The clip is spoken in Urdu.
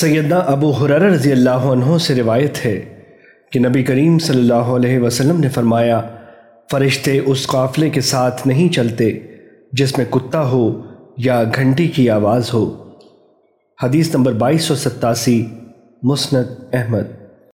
سیدنا ابو حرر رضی اللہ عنہ سے روایت ہے کہ نبی کریم صلی اللہ علیہ وسلم نے فرمایا، فرشتے اس قافلے کے ساتھ نہیں چلتے جس میں کتا ہو یا گھنٹی کی آواز ہو۔ حدیث نمبر بائیس سو ستاسی، مسند احمد۔